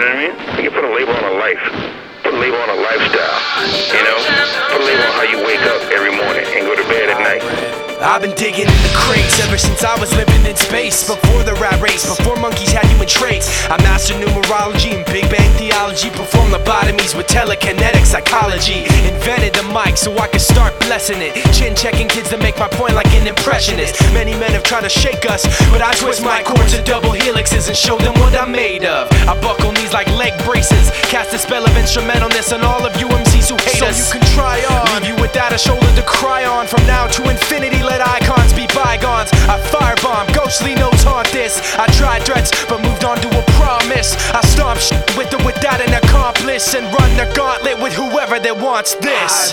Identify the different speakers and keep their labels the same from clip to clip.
Speaker 1: know what I mean? You can put a label on a life. Put a label on a lifestyle.
Speaker 2: I've been digging in the crates ever since I was living in space. Before the rat race, before monkeys had human traits. I mastered numerology and Big Bang theology. Performed lobotomies with telekinetic psychology. Invented the mic so I could start blessing it. Chin checking kids to make my point like an impressionist. Many men have tried to shake us, but I twist my cords to double helixes and show them what I'm made of. I buckle knees like leg braces. Cast a spell of instrumentalness on all of you MCs who hate
Speaker 3: So
Speaker 2: us.
Speaker 3: you can try on.
Speaker 2: Leave you without a shoulder to cry on. From now to infinity, let icons be bygones. I firebomb, ghostly notes haunt this. I tried threats, but moved on to a promise. I stomp shit with or without an accomplice and run the gauntlet with whoever that wants this.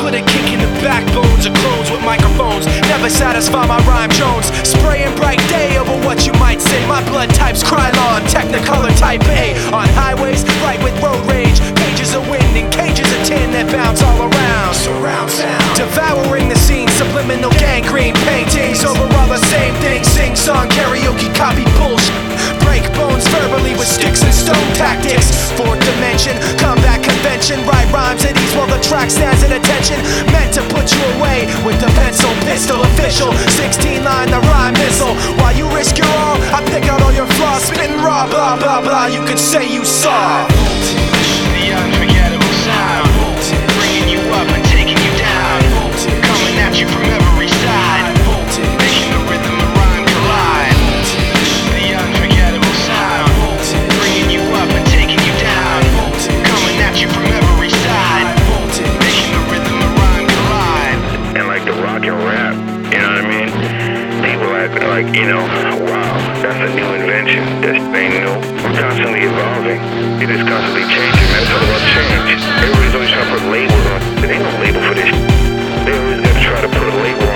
Speaker 2: Put a kick in the backbones of clones with microphones. Never satisfy my rhyme Jones. Spraying bright day over what you might say. My blood type's cry Krylon, Technicolor type A. On highways, right with road rage. Pages of wind and cages of tin that bounce all rhymes at ease while the track stands at attention. Meant to put you away with the pencil pistol official. 16 line, the rhyme missile. While you risk your all, I pick out all your flaws. Spitting raw, blah, blah, blah. You could say you
Speaker 1: like, you know, wow, that's a new invention. This ain't new. We're constantly evolving. It is constantly changing. It's all about change. Everybody's always trying to put labels on. There ain't no label for this. They always got to try to put a label